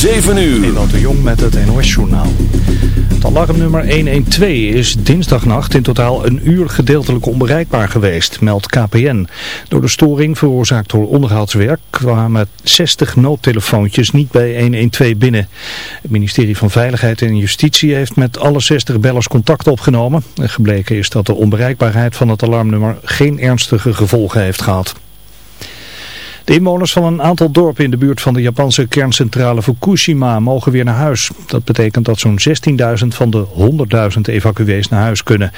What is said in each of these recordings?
7 uur. Ewout de Jong met het NOS-journaal. Het alarmnummer 112 is dinsdagnacht in totaal een uur gedeeltelijk onbereikbaar geweest, meldt KPN. Door de storing veroorzaakt door onderhoudswerk kwamen 60 noodtelefoontjes niet bij 112 binnen. Het ministerie van Veiligheid en Justitie heeft met alle 60 bellers contact opgenomen. gebleken is dat de onbereikbaarheid van het alarmnummer geen ernstige gevolgen heeft gehad. De inwoners van een aantal dorpen in de buurt van de Japanse kerncentrale Fukushima mogen weer naar huis. Dat betekent dat zo'n 16.000 van de 100.000 evacuees naar huis kunnen.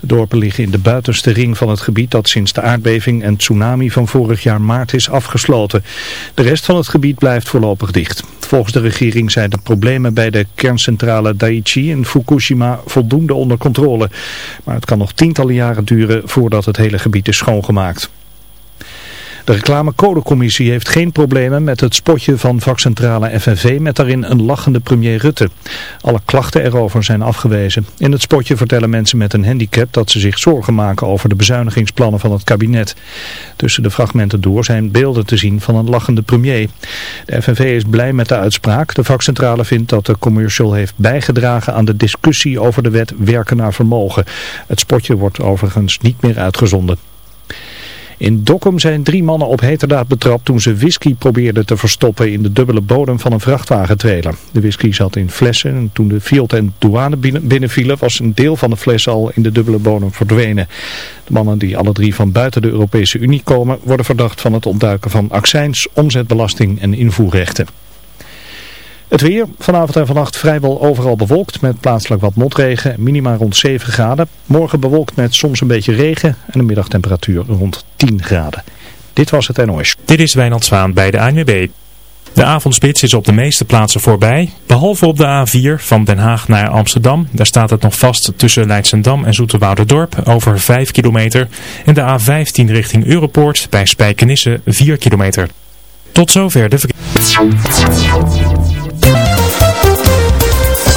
De dorpen liggen in de buitenste ring van het gebied dat sinds de aardbeving en tsunami van vorig jaar maart is afgesloten. De rest van het gebied blijft voorlopig dicht. Volgens de regering zijn de problemen bij de kerncentrale Daiichi in Fukushima voldoende onder controle. Maar het kan nog tientallen jaren duren voordat het hele gebied is schoongemaakt. De reclamecodecommissie heeft geen problemen met het spotje van vakcentrale FNV met daarin een lachende premier Rutte. Alle klachten erover zijn afgewezen. In het spotje vertellen mensen met een handicap dat ze zich zorgen maken over de bezuinigingsplannen van het kabinet. Tussen de fragmenten door zijn beelden te zien van een lachende premier. De FNV is blij met de uitspraak. De vakcentrale vindt dat de commercial heeft bijgedragen aan de discussie over de wet werken naar vermogen. Het spotje wordt overigens niet meer uitgezonden. In Dokkum zijn drie mannen op heterdaad betrapt toen ze whisky probeerden te verstoppen in de dubbele bodem van een vrachtwagentrailer. De whisky zat in flessen en toen de field en douane binnenvielen was een deel van de fles al in de dubbele bodem verdwenen. De mannen die alle drie van buiten de Europese Unie komen worden verdacht van het ontduiken van accijns, omzetbelasting en invoerrechten. Het weer, vanavond en vannacht vrijwel overal bewolkt met plaatselijk wat motregen, minima rond 7 graden. Morgen bewolkt met soms een beetje regen en een middagtemperatuur rond 10 graden. Dit was het NOS. Dit is Wijnand Zwaan bij de ANWB. De avondspits is op de meeste plaatsen voorbij, behalve op de A4 van Den Haag naar Amsterdam. Daar staat het nog vast tussen Leidsendam en Zoeterwouderdorp over 5 kilometer. En de A15 richting Europoort bij Spijkenisse 4 kilometer. Tot zover de verkeer.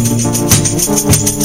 Música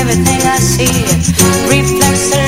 everything I see. Reflects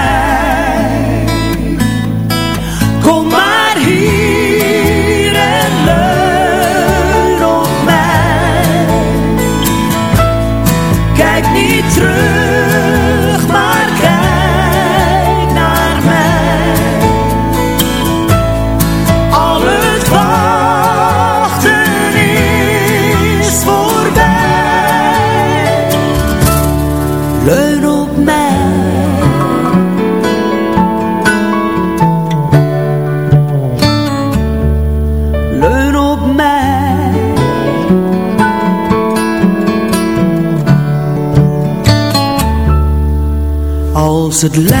Als het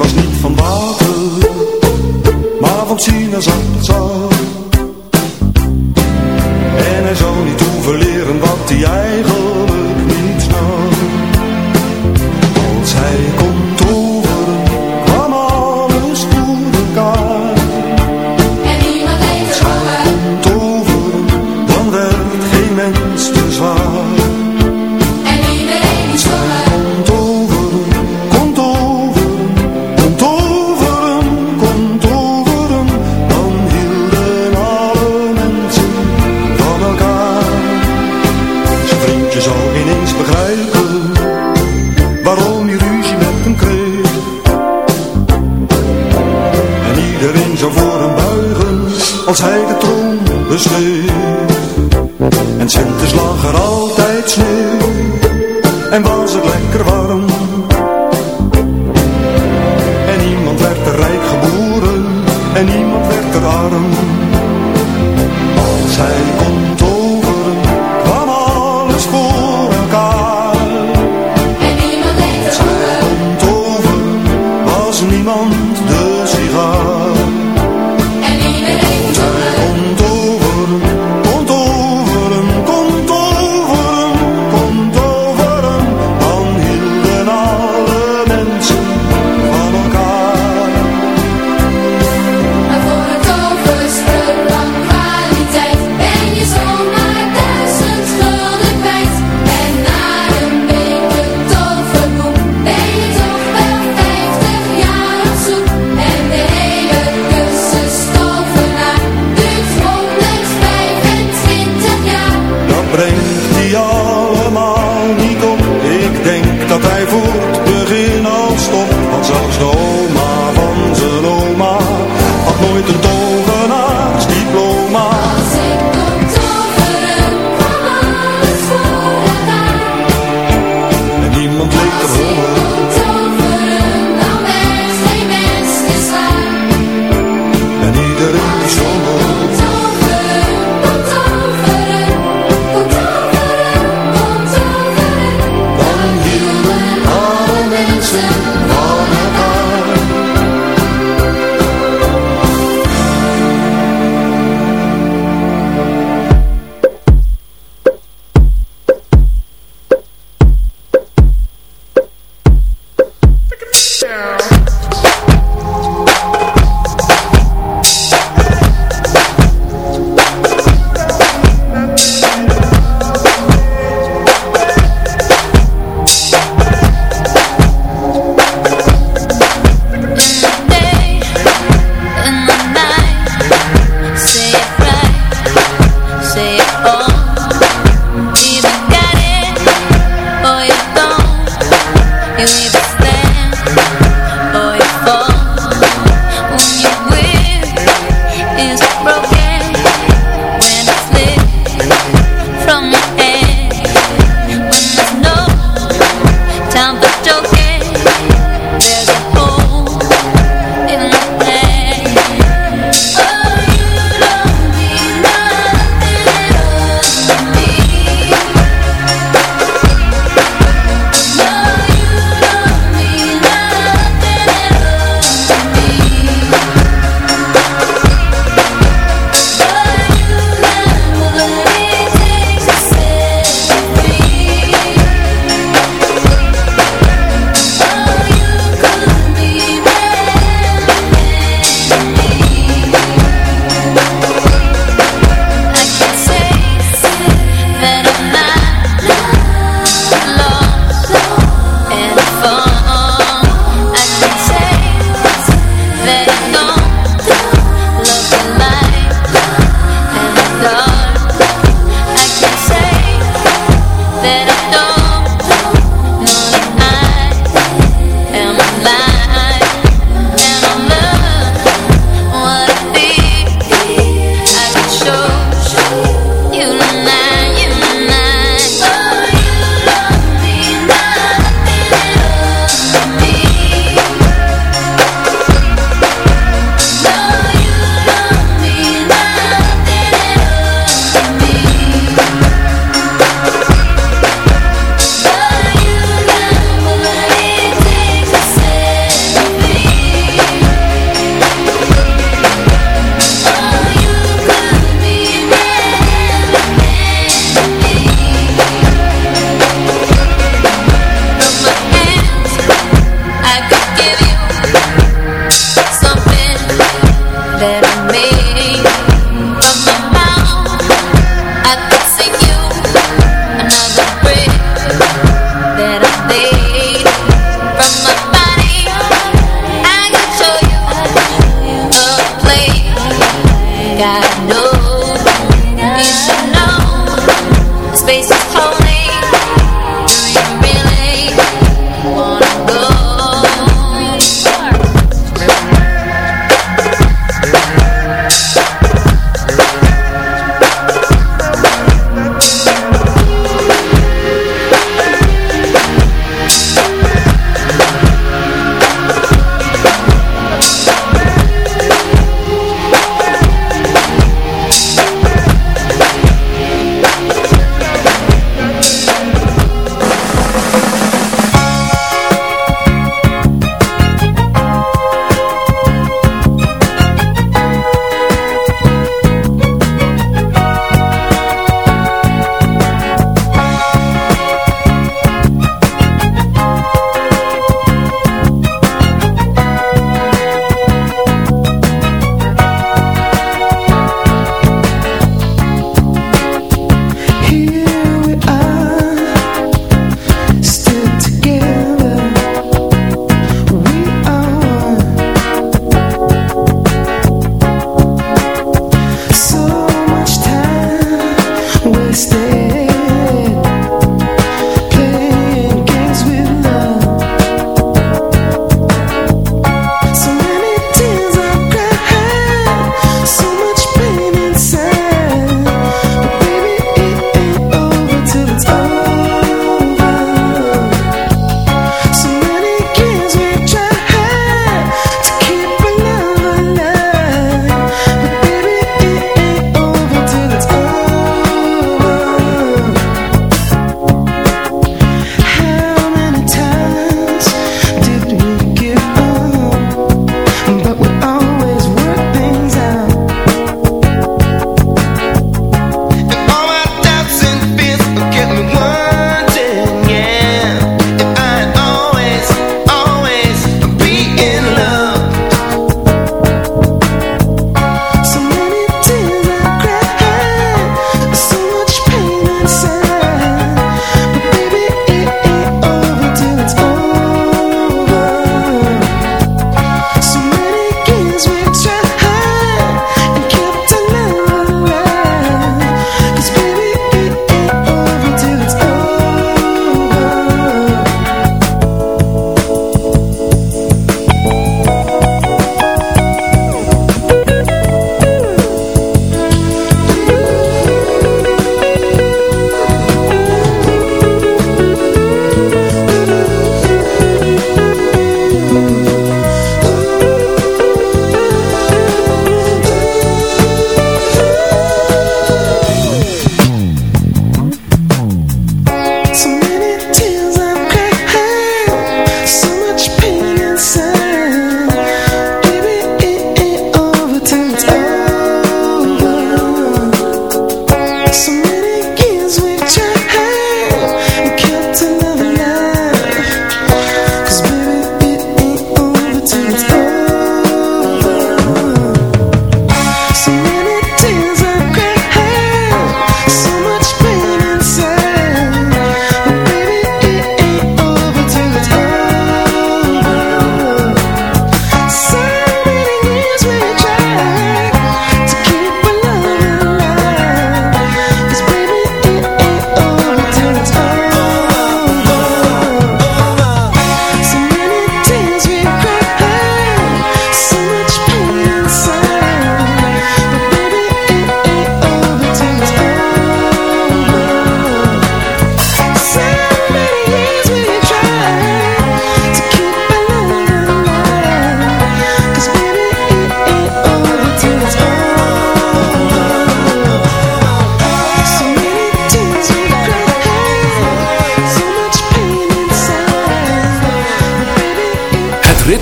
was niet van water, maar van sinaasappelsap. En hij zou niet hoeven leren wat hij eigenlijk branco